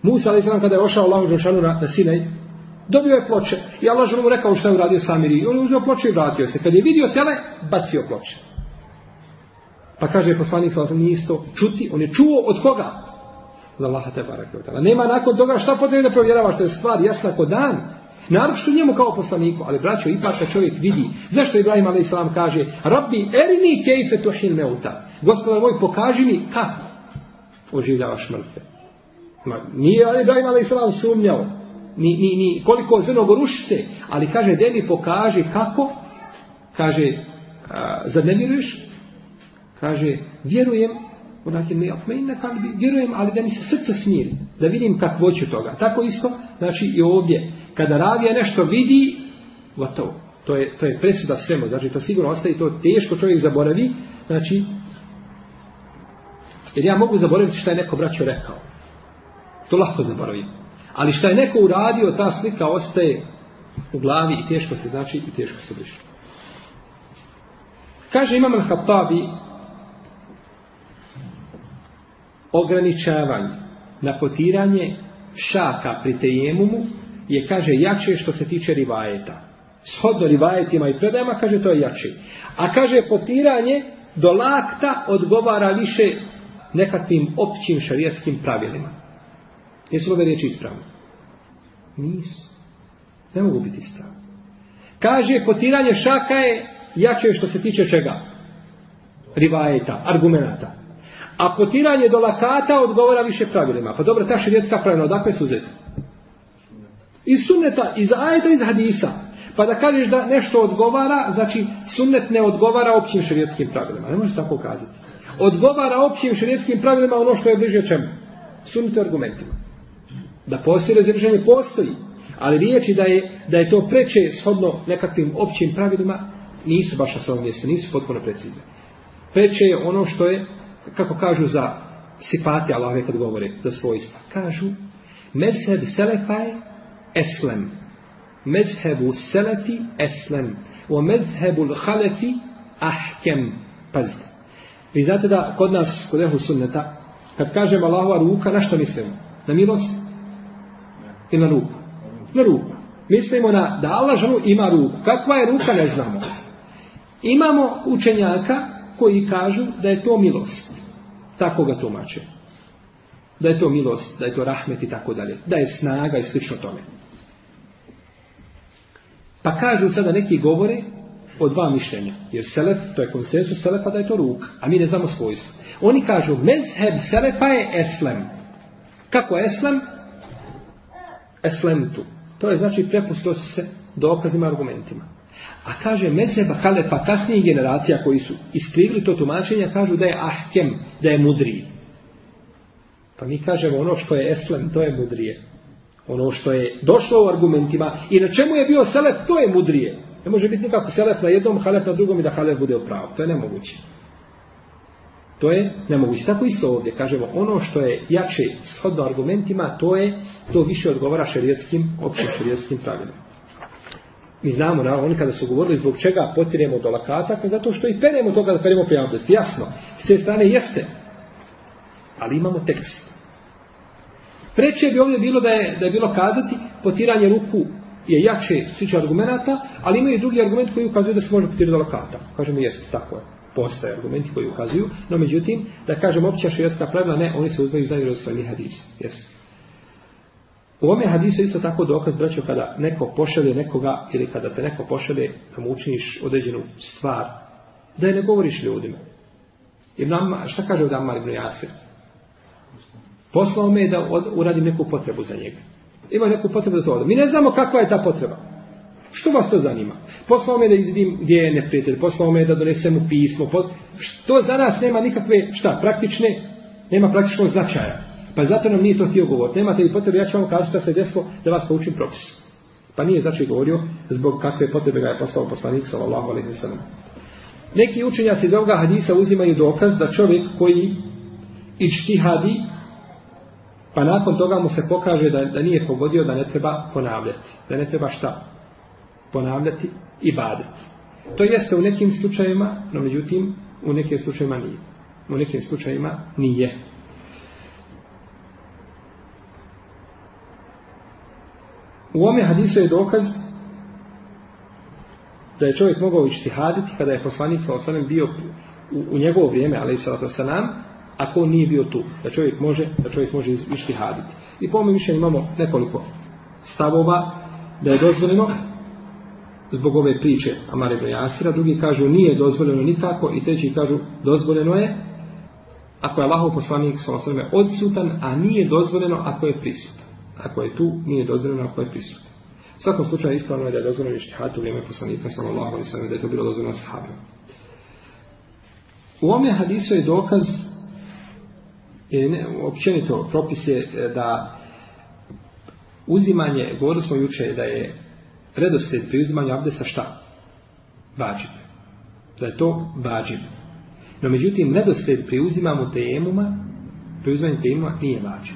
Musa, ali kada je ošao Allahu Žešanu na, na Sinaj, Dobio je ploče i Allah mu rekao šta je uradio Samiri. On je uzeo ploče i vratio se. Kad je vidio tele, bacio ploče. Pa kaže poslanik sa nije isto čuti, on je čuo od koga? Za Allaha te barake Nema nakon toga šta potrebno da provjerava što je stvar jasna kod dan. Naročito njemu kao poslaniku, ali braćo, ipak kad čovjek vidi, zašto Ibrahim a.s. kaže, Rabbi, erini kejfe tuhil meuta. Gospodar moj, pokaži mi kako oživljavaš mrtve. Ma, nije Ibrahim a.s. sumnjao, ni, ni, ni koliko zrnog rušite, ali kaže, de mi pokaži kako, kaže, a, ne vjeruješ? Kaže, vjerujem, onakin mi vjerujem, ali da mi se srce smiri, da vidim kakvoću toga. Tako isto, znači i ovdje, kada ravija nešto vidi, gotovo. To je, to je presuda svemu, znači to sigurno ostaje to teško čovjek zaboravi, znači jer ja mogu zaboraviti šta je neko braćo rekao. To lako zaboravim. Ali šta je neko uradio, ta slika ostaje u glavi i teško se znači i teško se briše. Kaže Imam al-Hattabi ograničavanje na potiranje šaka pri tejemumu je, kaže, jače što se tiče rivajeta. Shodno rivajetima i predajama, kaže, to je jače. A kaže, potiranje do lakta odgovara više nekakvim općim šarijetskim pravilima. Jesu ove riječi ispravne? Nisu. Ne mogu biti ispravne. Kaže, potiranje šaka je jače što se tiče čega? Rivajeta, argumenata. A potiranje do lakata odgovara više pravilima. Pa dobro, ta šarijetska pravila, odakle su uzeti? Iz sunneta, iz ajeta, iz hadisa. Pa da kažeš da nešto odgovara, znači sunnet ne odgovara općim šarijetskim pravilima. Ne možeš tako kazati. Odgovara općim šarijetskim pravilima ono što je bliže čemu? Sunnet argumentima. Da postoji razrešenje, postoji. Ali riječi da je, da je to preče shodno nekakvim općim pravilima, nisu baš na svom mjestu, nisu potpuno precizne. Preče je ono što je, kako kažu za sifati Allahove kad govore, za svojstva. Kažu, mezheb selefa je eslem. Mezhebu selefi eslem. O mezhebu halefi ahkem. Pazite. Vi znate da kod nas, kod ehu sunneta, kad kažem Allahova ruka, na što mislimo? Na milost? I na ruku? Na ruku. Mislimo na, da Allah žanu ima ruku. Kakva je ruka, ne znamo. Imamo učenjaka koji kažu da je to milost. Tako ga tumače. Da je to milost, da je to rahmet i tako dalje. Da je snaga i slično tome. Pa kažu sada neki govore o dva mišljenja. Jer selef, to je konsensus selefa da je to ruk, a mi ne znamo svojstvo. Oni kažu, mezheb selefa je eslem. Kako eslem? Eslemtu. To je znači prepusto se dokazima, argumentima. A kaže mezheb halefa kasnijih generacija koji su iskrivili to tumačenje, kažu da je ahkem, da je mudriji. Pa mi kažemo ono što je eslem, to je mudrije. Ono što je došlo u argumentima i na čemu je bio selef, to je mudrije. Ne može biti nikako selef na jednom, halef na drugom i da halef bude u pravu. To je nemoguće. To je nemoguće. Tako isto ovdje kažemo, ono što je jače shodno argumentima, to je, to više odgovara šerijetskim, općim šerijetskim pravilima. Mi znamo, na, oni kada su govorili zbog čega potiremo do lakata, pa zato što i peremo toga da peremo prije Jasno, s te strane jeste, ali imamo tekst. Preće bi ovdje bilo da je, da je bilo kazati potiranje ruku je jače stiče argumenta, ali imaju drugi argument koji ukazuju da se može potirati do lakata. Kažemo jeste, tako je. Postoje argumenti koji ukazuju, no međutim, da kažem opća šijetska pravila, ne, oni se uzmaju za vjerodostojni hadis. Jeste. U ovome hadisu isto tako dokaz, braćo, kada neko pošalje nekoga ili kada te neko pošalje da mu učiniš određenu stvar, da je ne govoriš ljudima. Jer nam, šta kaže od Ammar ibn Jasir? Poslao me da uradim neku potrebu za njega. Ima neku potrebu da to Mi ne znamo kakva je ta potreba. Što vas to zanima? Poslao me da izvidim gdje je neprijatelj, poslao me da donesem pismo. Što za nas nema nikakve, šta, praktične, nema praktičnog značaja. Pa zato nam nije to htio govoriti. Nemate li potrebe, ja ću vam kazati što se desilo da vas poučim propis. Pa nije znači govorio zbog kakve potrebe ga je poslao poslanik sallallahu alaihi sallam. Neki učenjaci iz ovoga hadisa uzimaju dokaz da čovjek koji ičtihadi pa nakon toga mu se pokaže da, da nije pogodio da ne treba ponavljati. Da ne treba šta? Ponavljati i badati. To jeste u nekim slučajevima, no međutim u nekim slučajevima nije. U nekim slučajevima nije. U ome hadisu je dokaz da je čovjek mogao haditi kada je poslanik sa bio u, u njegovo vrijeme, ali i sa ako on nije bio tu. Da čovjek može, da čovjek može haditi. I po više imamo nekoliko stavova da je dozvoljeno zbog ove priče Amar ibn Jasira, drugi kažu nije dozvoljeno nikako i treći kažu dozvoljeno je ako je Allahov poslanik sa odsutan, a nije dozvoljeno ako je prisutan. Ako je tu, nije dozvoljeno ako je prisutan. U svakom slučaju ispravno je da je dozvoljeno ištihad u vrijeme poslanika sallallahu alaihi da je to bilo dozvoljeno sahabima. U ovome hadisu je dokaz je ne, općenito propis je e, da uzimanje, govorili smo juče da je redoslijed pri uzimanju abdesta šta? Vađib. Da je to vađib. No međutim, redoslijed pri uzimanju tejemuma, pri uzimanju tejemuma nije vađib.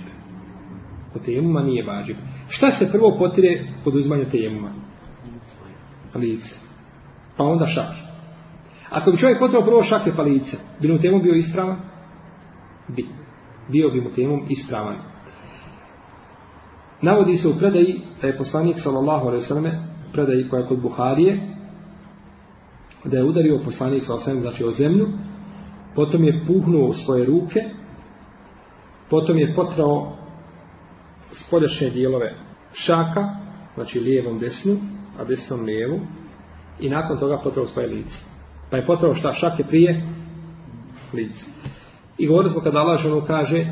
Kod tejemuma nije vađib. Šta se prvo potire kod uzimanja tejemuma? Lice. Pa onda šake. Ako bi čovjek potrebao prvo šake pa lice, bi mu temu bio ispravan? Bi. Bio bi mu temom ispravan. Navodi se u predaji da je poslanik sallallahu alejhi ve predaji koja je kod Buharije da je udario poslanik sallallahu znači o zemlju, potom je puhnuo svoje ruke, potom je potrao spoljašnje dijelove šaka, znači lijevom desnu, a desnom lijevu, i nakon toga potrao svoje lice. Pa je potrao šta šake prije lice. I govorili smo kada Allah kaže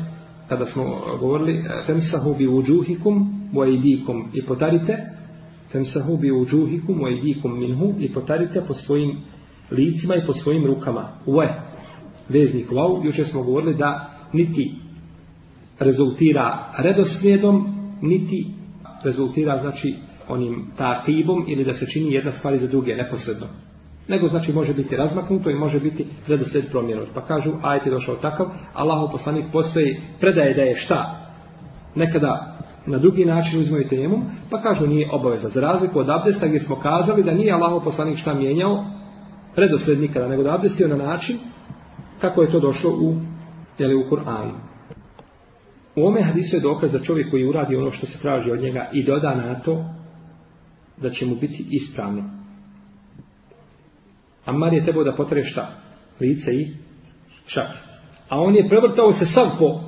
kada smo govorili temsahu bi uđuhikum wa i potarite temsahu bi uđuhikum wa minhu i potarite po svojim licima i po svojim rukama. Ue, veznik wow, jučer smo govorili da niti rezultira redoslijedom, niti rezultira znači onim takibom ili da se čini jedna stvar za druge neposredno nego znači može biti razmaknuto i može biti redoslijed promjenut. Pa kažu, ajte je došao takav, Allahu poslanik postoji, predaje da je šta? Nekada na drugi način uzimaju temu, pa kažu nije obaveza. Za razliku od abdesta gdje smo kazali da nije Allahu poslanik šta mijenjao, redoslijed nikada, nego da abdestio na način kako je to došlo u, jeli, u Kur'anu. U ome hadisu je dokaz da čovjek koji uradi ono što se traži od njega i doda na to da će mu biti ispravno. Ammar je trebao da potre šta? Lice i šake. A on je prevrtao se sav po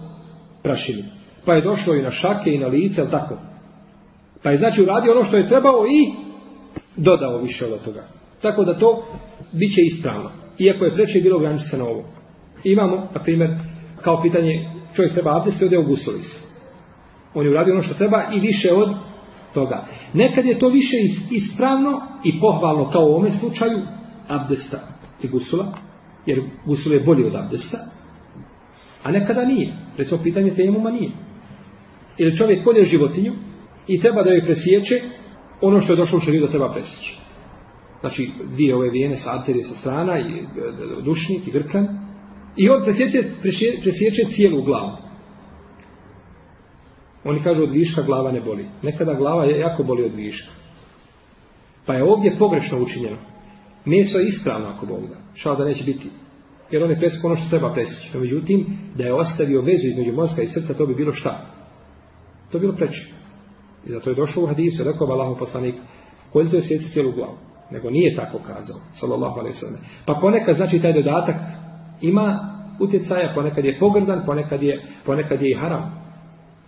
prašini. Pa je došlo i na šake i na lice, ali tako. Pa je znači uradio ono što je trebao i dodao više od toga. Tako da to bit će ispravno. Iako je preče bilo ograničiti na ovo. Imamo, na primjer, kao pitanje, čovjek treba abdest i ode u gusolis. On je uradio ono što treba i više od toga. Nekad je to više ispravno i pohvalno kao u ovome slučaju, abdesta i gusula, jer gusul je bolji od abdesta, a nekada nije. Recimo pitanje temuma nije. Ili čovjek kolje životinju i treba da joj presjeće ono što je došlo u šaridu da treba presjeći. Znači dvije ove vijene sa arterije sa strana i e, dušnik i grkan i on presjeće, presjeće cijelu glavu. Oni kažu od viška glava ne boli. Nekada glava je jako boli od viška. Pa je ovdje pogrešno učinjeno. Meso je ispravno ako Bog da. Šal da neće biti. Jer on je presjek ono što treba presjeći. međutim, da je ostavio vezu između mozga i srca, to bi bilo šta? To bi bilo preče. I zato je došlo u hadisu, rekao Allahu poslanik, koji to je sjeci cijelu glavu. Nego nije tako kazao, sallallahu alaihi sallam. Pa ponekad, znači, taj dodatak ima utjecaja, ponekad je pogrdan, ponekad je, ponekad je i haram.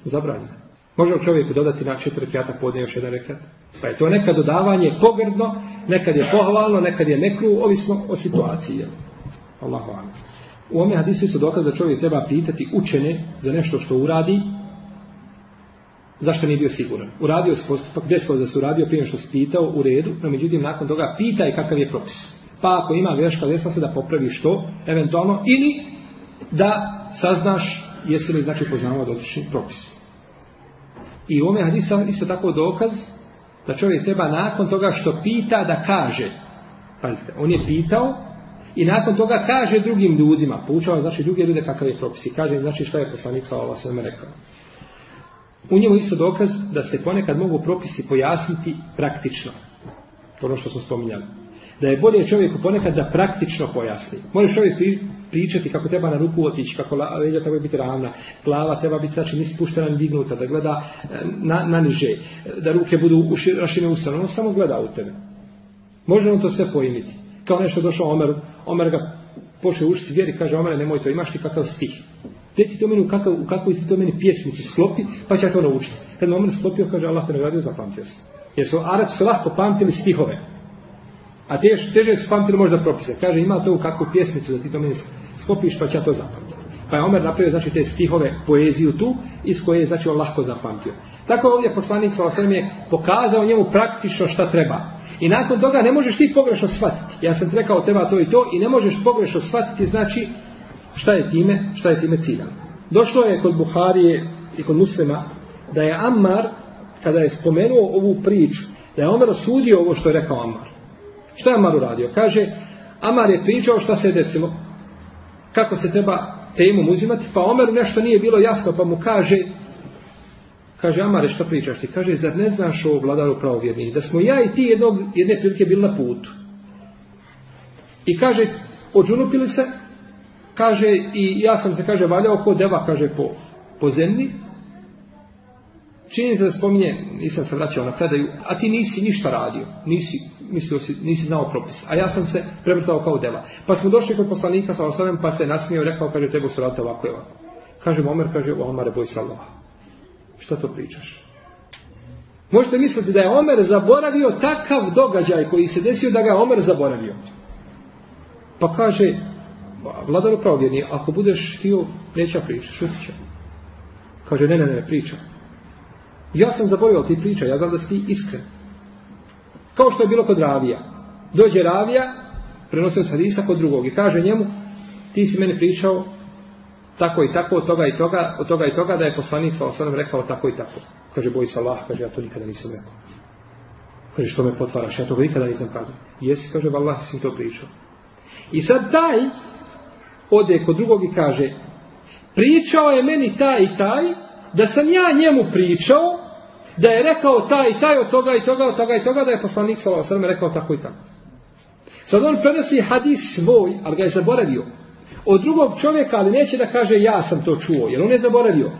Zabranjen. Može čovjek dodati na četiri pjata podne još jedan rekat? Pa je to nekad dodavanje pogrdno, nekad je pohvalno, nekad je nekru, ovisno o situaciji. Allahu U ome hadisu su dokaz da čovjek treba pitati učene za nešto što uradi, zašto nije bio siguran. Uradio se postupak, desilo da se uradio prije što se pitao u redu, no međutim nakon toga pitaj kakav je propis. Pa ako ima greška, desilo se da popraviš to, eventualno, ili da saznaš jesi li znači poznavao dotični propis. I u ome hadisu isto tako dokaz da čovjek treba nakon toga što pita da kaže. Pazite, on je pitao i nakon toga kaže drugim ljudima, poučava znači druge ljude kakav je propis i kaže znači što je poslanik sa ova sveme rekao. U njemu isto dokaz da se ponekad mogu propisi pojasniti praktično. To ono što smo spominjali. Da je bolje čovjeku ponekad da praktično pojasni. Može čovjek pričati kako treba na ruku otići, kako leđa treba biti ravna, glava treba biti znači nisi puštena ni dignuta, da gleda e, na, na niže, da ruke budu rašine ustrane, on samo gleda u tebe. Može on to sve pojmiti. Kao nešto došao Omer, Omer ga počeo učiti vjeri, kaže Omer nemoj to, imaš ti kakav stih. Gdje ti to meni, u, kakav, u kakvoj ti to meni pjesmici sklopi, pa će ja to naučiti. Kad me Omer sklopio, kaže Allah te nagradio, zapamtio se. Jer su Araci su lahko pamtili stihove. A teže, teže su pamtili možda propise. Kaže, ima to u kakvu pjesmicu da ti to meni skopiš pa će to zapamtiti. Pa je Omer napravio znači te stihove, poeziju tu, iz koje je znači on lahko zapamtio. Tako ovdje poslanik sa je pokazao njemu praktično šta treba. I nakon toga ne možeš ti pogrešno shvatiti. Ja sam rekao treba to i to i ne možeš pogrešno shvatiti znači šta je time, šta je time ciljano. Došlo je kod Buharije i kod muslima da je Ammar, kada je spomenuo ovu priču, da je Omer osudio ovo što je rekao Ammar. Šta je Ammar uradio? Kaže, Ammar je pričao šta se je desilo kako se treba temu uzimati, pa Omeru nešto nije bilo jasno, pa mu kaže, kaže Amare, što pričaš ti? Kaže, zar ne znaš o vladaru pravovjernih? Da smo ja i ti jednog, jedne prilike bili na putu. I kaže, odžunupili se, kaže, i ja sam se, kaže, valjao ko deva, kaže, po, po zemlji, čini se da spominje, nisam se vraćao na predaju, a ti nisi ništa radio, nisi, mislio si, nisi znao propis, a ja sam se prevrtao kao deva. Pa smo došli kod poslanika sa osadem, pa se nasmio i rekao, kaže, tebu su raditi ovako i ovako. Kaže Omer, kaže, o Omare, boj se Allah. Što to pričaš? Možete misliti da je Omer zaboravio takav događaj koji se desio da ga je Omer zaboravio. Pa kaže, vladar pravovjerni, ako budeš htio, neće pričati, šutit će. Kaže, ne, ne, ne, priča. Ja sam zaboravio ti priča, ja znam da si iskren. Kao što je bilo kod ravija. Dođe ravija, prenosio hadisa kod drugog i kaže njemu, ti si meni pričao tako i tako, od toga i toga, od toga i toga, da je poslanik sa rekao tako i tako. Kaže, boj se Allah, kaže, ja to nikada nisam rekao. Kaže, što me potvaraš, ja toga nikada nisam kazao. Jesi, kaže, Allah, si to pričao. I sad taj ode kod drugog i kaže, pričao je meni taj i taj, da sam ja njemu pričao, da je rekao taj i taj od toga i toga, od toga i toga, da je poslanik s.a.v. rekao tako i tako. Sad on prenosi hadis svoj, ali ga je zaboravio. Od drugog čovjeka, ali neće da kaže ja sam to čuo, jer on je zaboravio.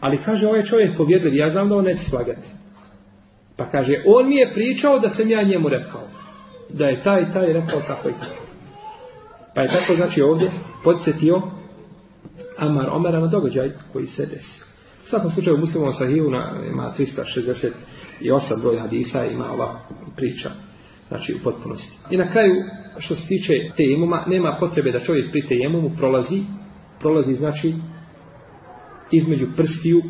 Ali kaže ovaj čovjek povjedljiv, ja znam da on neće slagati. Pa kaže, on mi je pričao da sam ja njemu rekao. Da je taj taj rekao tako i tako. Pa je tako znači ovdje podsjetio Amar Omera na događaj koji se desio svakom slučaju u muslimom sahihu ima 368 broj hadisa ima ova priča znači u potpunosti. I na kraju što se tiče tejemuma nema potrebe da čovjek pri tejemumu prolazi prolazi znači između prstiju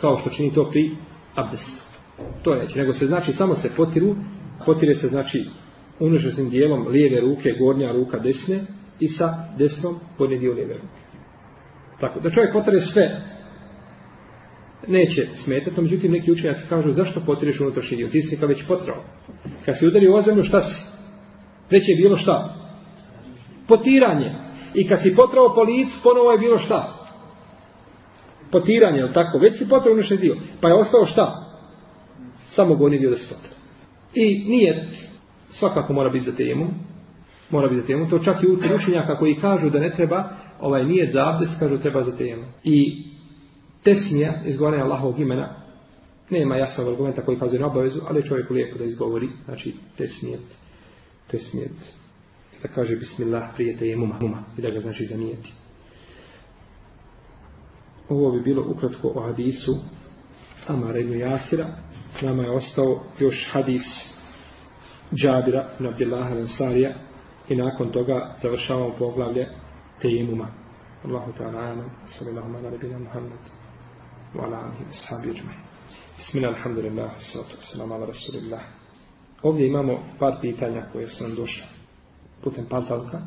kao što čini to pri abdestu. To je, nego se znači samo se potiru, potire se znači unužnim dijelom lijeve ruke, gornja ruka desne i sa desnom gornji dio lijeve ruke. Tako, da čovjek potire sve neće smetati, međutim neki učenjaci kažu zašto potireš unutrašnji dio, ti si ga već potrao. Kad si udari u zemlju, šta si? Već je bilo šta? Potiranje. I kad si potrao po licu, ponovo je bilo šta? Potiranje, tako? Već si potrao unutrašnji dio. Pa je ostao šta? Samo gornji dio da se potrao. I nije, svakako mora biti za temu, mora biti za temu, to čak i učenjaka koji kažu da ne treba, ovaj nije za abdest, kažu treba za temu. I tesmija, izgovaranja Allahovog imena, nema jasnog argumenta koji kazuje na obavezu, ali je čovjeku lijepo da izgovori, znači tesmijet, tesmijet, da kaže bismillah prije tejemuma, muma, i da ga znači zanijeti. Ovo bi bilo ukratko o hadisu Amara ibn Jasira. Nama je ostao još hadis Džabira ibn Abdillaha Ansarija i nakon toga završavamo poglavlje tejemuma. Allahu ta'ala amen. Sallallahu ala nabina Muhammad. وعلى آله وصحبه أجمعين بسم الله الحمد لله والصلاة والسلام على رسول الله Ovdje imamo par pitanja koje su nam došle putem paltalka.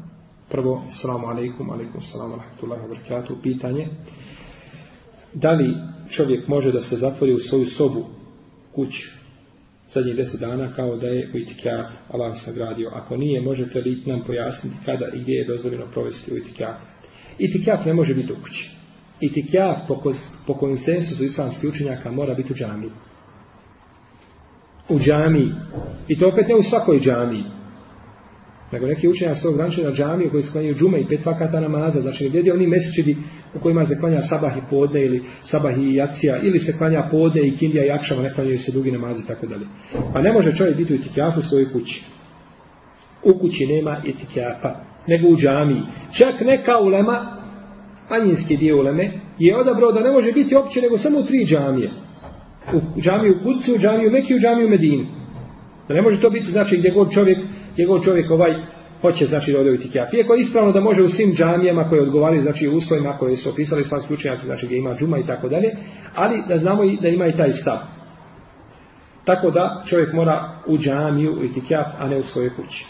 Prvo, assalamu alaikum, alaikum assalamu rahmatullahi wa barakatuh. Pitanje, da li čovjek može da se zatvori u svoju sobu kući zadnjih deset dana kao da je u itikjaku Allah sagradio. Ako nije, možete li nam pojasniti kada i gdje je dozvoljeno provesti u itikjaku? Itikjak ne može biti u kući itikjak po, po konsensusu islamskih učenjaka mora biti u džami. U džami. I to opet ne u svakoj džami. Nego neki učenjaci to ograničili na džamiju koji sklanjaju džume i pet vakata namaza. Znači ne oni mesečidi u kojima se klanja sabah i podne ili sabah i jacija ili se klanja podne i kindija i akšama, ne klanjaju se dugi namazi i tako dalje. Pa ne može čovjek biti u itikjafu u svojoj kući. U kući nema itikjafa, nego u džamiji. Čak neka ulema, manjinski dio uleme, je odabrao da ne može biti opće nego samo u tri džamije. U džamiju u Kudcu, u džamiju Mekiju, u džamiju u Medini. Da ne može to biti znači gdje god čovjek, gdje god čovjek ovaj hoće znači da ode u. Iako je ispravno da može u svim džamijama koje odgovaraju znači u uslovima koje su opisali slavni slučajaci, znači gdje ima džuma i tako dalje, ali da znamo i da ima i taj stav. Tako da čovjek mora u džamiju, u itikjaf, a ne u svojoj kući.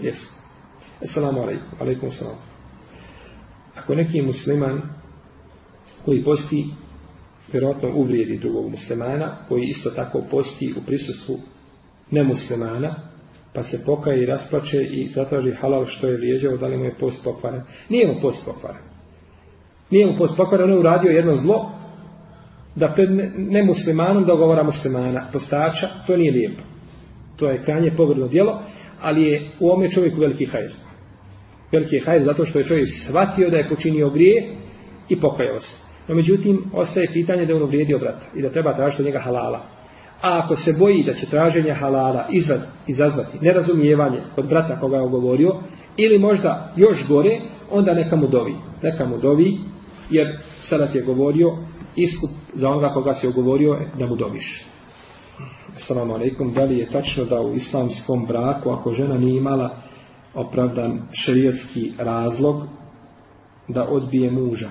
Jes. Assalamu alaikum. Alaikum salam. Ako neki musliman koji posti vjerojatno uvrijedi drugog muslimana, koji isto tako posti u prisustvu nemuslimana, pa se pokaje i rasplače i zatraži halal što je vrijeđao, da li mu je post pokvaren. Nije mu post pokvaren. Nije mu post pokvaren, on je uradio jedno zlo, da pred nemuslimanom dogovora muslimana, postača, to nije lijepo. To je krajnje pogrdno djelo, ali je u ome čovjeku veliki hajr. Veliki je hajr zato što je čovjek shvatio da je počinio grije i pokajao se. No međutim, ostaje pitanje da je on uvrijedio brata i da treba tražiti od njega halala. A ako se boji da će traženje halala izazvati nerazumijevanje kod brata koga je ogovorio, ili možda još gore, onda neka mu dovi. Neka mu dovi, jer sada je govorio iskup za onoga koga se ogovorio da mu doviš. Assalamu alaikum. Da li je tačno da u islamskom braku, ako žena nije imala opravdan šerijatski razlog, da odbije muža?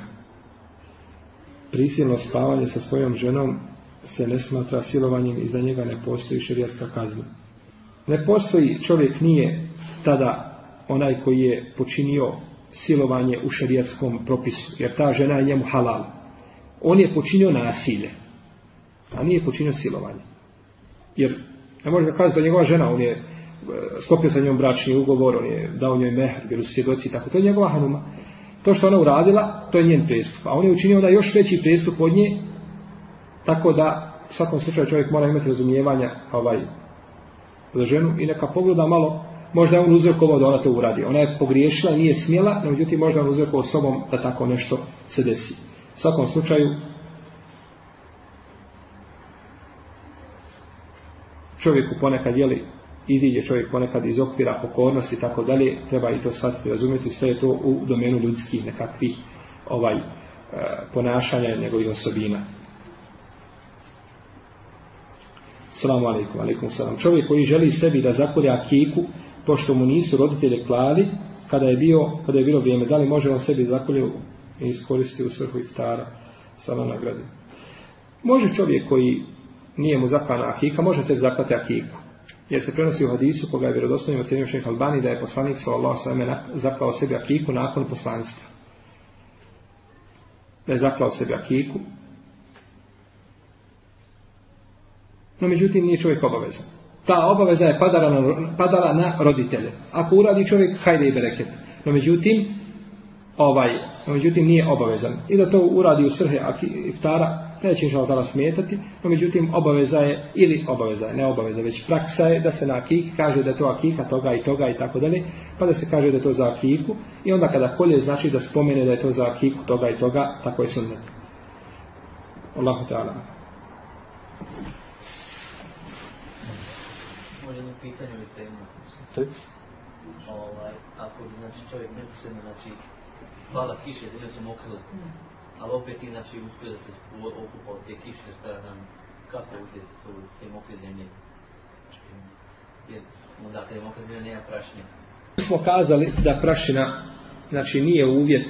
Prisilno spavanje sa svojom ženom se ne smatra silovanjem i za njega ne postoji šerijatska kazna. Ne postoji, čovjek nije tada onaj koji je počinio silovanje u šerijatskom propisu, jer ta žena je njemu halal. On je počinio nasilje, a nije počinio silovanje. Jer ne može da kaže da njegova žena, on je skopio sa njom bračni ugovor, on je dao njoj mehr, bili su svjedoci, tako to je njegova hanuma. To što ona uradila, to je njen pristup. A on je učinio da još veći pristup od nje, tako da u svakom slučaju čovjek mora imati razumijevanja ovaj, za ženu i neka pogleda malo, možda je on uzrokovao da ona to uradi. Ona je pogriješila, nije smjela, no međutim možda on uzrokovao sobom da tako nešto se desi. U svakom slučaju čovjeku ponekad jeli iziđe čovjek ponekad iz okvira pokornosti i tako dalje, treba i to shvatiti, razumjeti, sve je to u domenu ljudskih nekakvih ovaj e, ponašanja njegovih osobina. Salamu alaikum, alaikum salam. Čovjek koji želi sebi da zakolje akiku, pošto mu nisu roditelje klali, kada je, bio, kada je bilo vrijeme, da li može on sebi zakolje i iskoristiti u svrhu iftara, salam nagradi. Može čovjek koji nije mu zaklana akika, može se zaklati akiku. Jer se prenosi u hadisu koga je vjerodostojno ocjenio šejh Albani da je poslanik sallallahu alejhi ve zaklao sebi akiku nakon poslanstva. Da je zaklao sebi akiku. No međutim nije čovjek obavezan. Ta obaveza je padala na, padala na roditelje. Ako uradi čovjek, hajde i bereket. No međutim, ovaj, no međutim nije obavezan. I da to uradi u svrhe iftara, neće inša Allah smetati, no međutim obaveza je, ili obaveza je, ne obaveza, već praksa je da se na akik kaže da je to akika toga i toga i tako dalje, pa da se kaže da je to za akiku i onda kada kolje znači da spomene da je to za akiku toga i toga, tako je sunnet. Allahu ta'ala. Jedno pitanje imali. Ovaj, ako znači, čovjek neposredno, znači, hvala kiše, da su mokrile, ali opet inače uspio da se okupa od te kiše, šta nam, kako uzeti to, te mokre zemlje? Jer onda te mokre zemlje nema prašnje. Smo kazali da prašina, znači nije uvjet,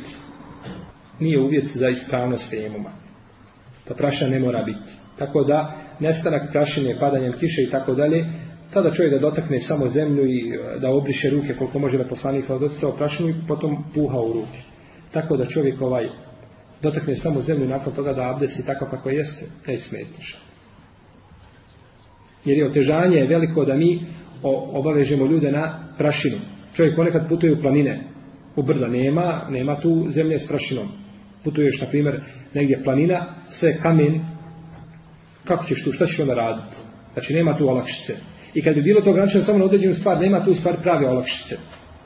nije uvjet za ispravnost tejemuma. Da prašina ne mora biti. Tako da, nestanak prašine, padanjem kiše i tako dalje, tada čovjek da dotakne samo zemlju i e, da obriše ruke koliko može da poslanik sa doticao prašinu i potom puha u ruke. Tako da čovjek ovaj dotakne samo zemlju nakon toga da abdesi tako kako jeste, ne smetniša. Jer je otežanje veliko da mi obavežemo ljude na prašinu. Čovjek ponekad putuje u planine, u brda nema, nema tu zemlje s prašinom. Putuješ, na primjer, negdje planina, sve kamen, kako ćeš tu, šta ćeš onda raditi? Znači nema tu olakšice. I kad bi bilo to ograničeno samo na određenu stvar, nema tu stvar prave olakšice.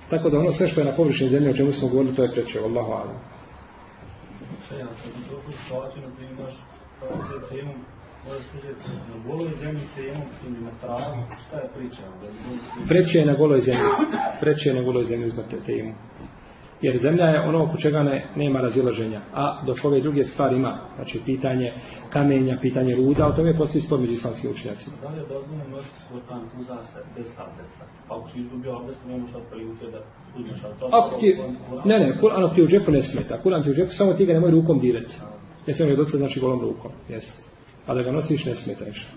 Tako da ono sve što je na površini zemlje, o čemu smo govorili, to je preče. Allahu alam. Bi došli u situaciju, na primjer, imaš kao temu, možeš vidjeti na goloj zemlji temu ili na travu, šta je priča? Da Preče je na goloj zemlji. Preče je na goloj zemlji uzmati temu. Jer zemlja je ono oko čega ne, nema razilaženja. A dok ove druge stvari ima, znači pitanje kamenja, pitanje ruda, o tome postoji spor među islamskim učenjacima. Da li je dozvoljeno nositi svoj tan uza se bez abdesta? Pa ako si izgubio abdest, šta prilike da ali to... Ako ti, ne, ne, Kur'an ako ti u džepu ne smeta. Kur'an ti u džepu, samo ti ga nemoj rukom dirati. Ne smije docati, znači golom rukom. Jeste. A da ga nosiš ne smeta ništa.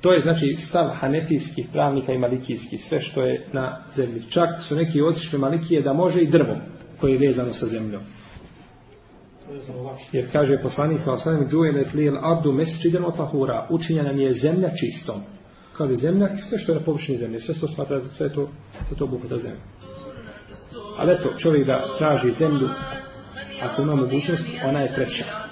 To je znači stav hanefijskih pravnika i malikijskih, sve što je na zemlji. Čak su neki otišli malikije da može i drvo koje je vezano sa zemljom. Jer kaže poslanik sa osanem džujelet lijel ardu mesčiden otahura, učinja nam je zemlja čistom. Kaže zemlja i sve što je na površini zemlje, sve što smatra, sve to, sve to obuhvata zemlju. Ali eto, čovjek da traži zemlju, ako ima mogućnost, ona je treća.